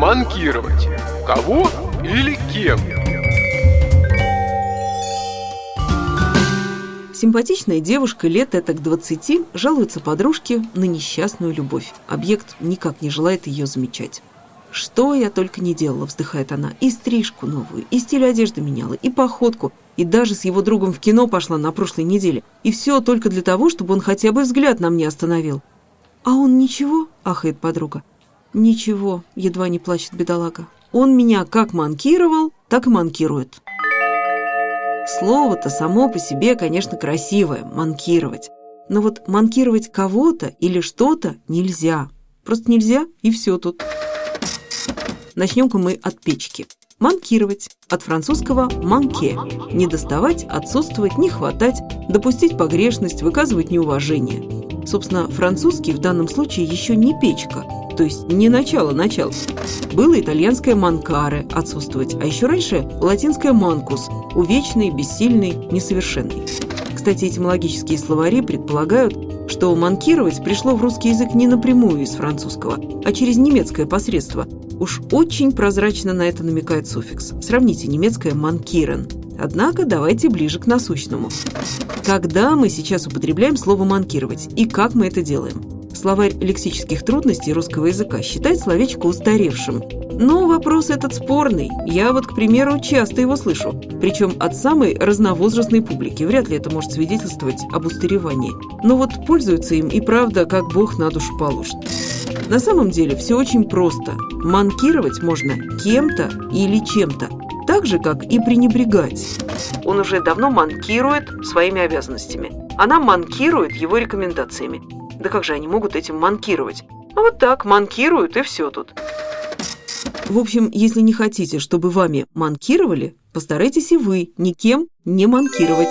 манкировать? Кого или кем? Симпатичная девушка лет это к 20 жалуется подружке на несчастную любовь. Объект никак не желает ее замечать. «Что я только не делала», — вздыхает она. «И стрижку новую, и стиль одежды меняла, и походку, и даже с его другом в кино пошла на прошлой неделе. И все только для того, чтобы он хотя бы взгляд на мне остановил». «А он ничего?» — ахает подруга. «Ничего», — едва не плачет бедолага. «Он меня как манкировал, так и манкирует». Слово-то само по себе, конечно, красивое – манкировать. Но вот манкировать кого-то или что-то нельзя. Просто нельзя, и все тут. Начнем-ка мы от печки. Манкировать. От французского «манке». Не доставать, отсутствовать, не хватать, допустить погрешность, выказывать неуважение. Собственно, французский в данном случае еще не печка – то есть не начало-начало. Было итальянское «манкаре» – отсутствовать, а еще раньше латинское «манкус» – увечный, бессильный, несовершенный. Кстати, этимологические словари предполагают, что «манкировать» пришло в русский язык не напрямую из французского, а через немецкое посредство. Уж очень прозрачно на это намекает суффикс. Сравните немецкое «манкирен». Однако давайте ближе к насущному. Когда мы сейчас употребляем слово «манкировать» и как мы это делаем? Словарь лексических трудностей русского языка считает словечко устаревшим. Но вопрос этот спорный. Я вот, к примеру, часто его слышу. Причем от самой разновозрастной публики. Вряд ли это может свидетельствовать об устаревании. Но вот пользуются им и правда, как Бог на душу положит. На самом деле все очень просто. Манкировать можно кем-то или чем-то. Так же, как и пренебрегать. Он уже давно манкирует своими обязанностями. Она манкирует его рекомендациями. Да как же они могут этим манкировать? А вот так, манкируют и все тут. В общем, если не хотите, чтобы вами манкировали, постарайтесь и вы никем не манкировать.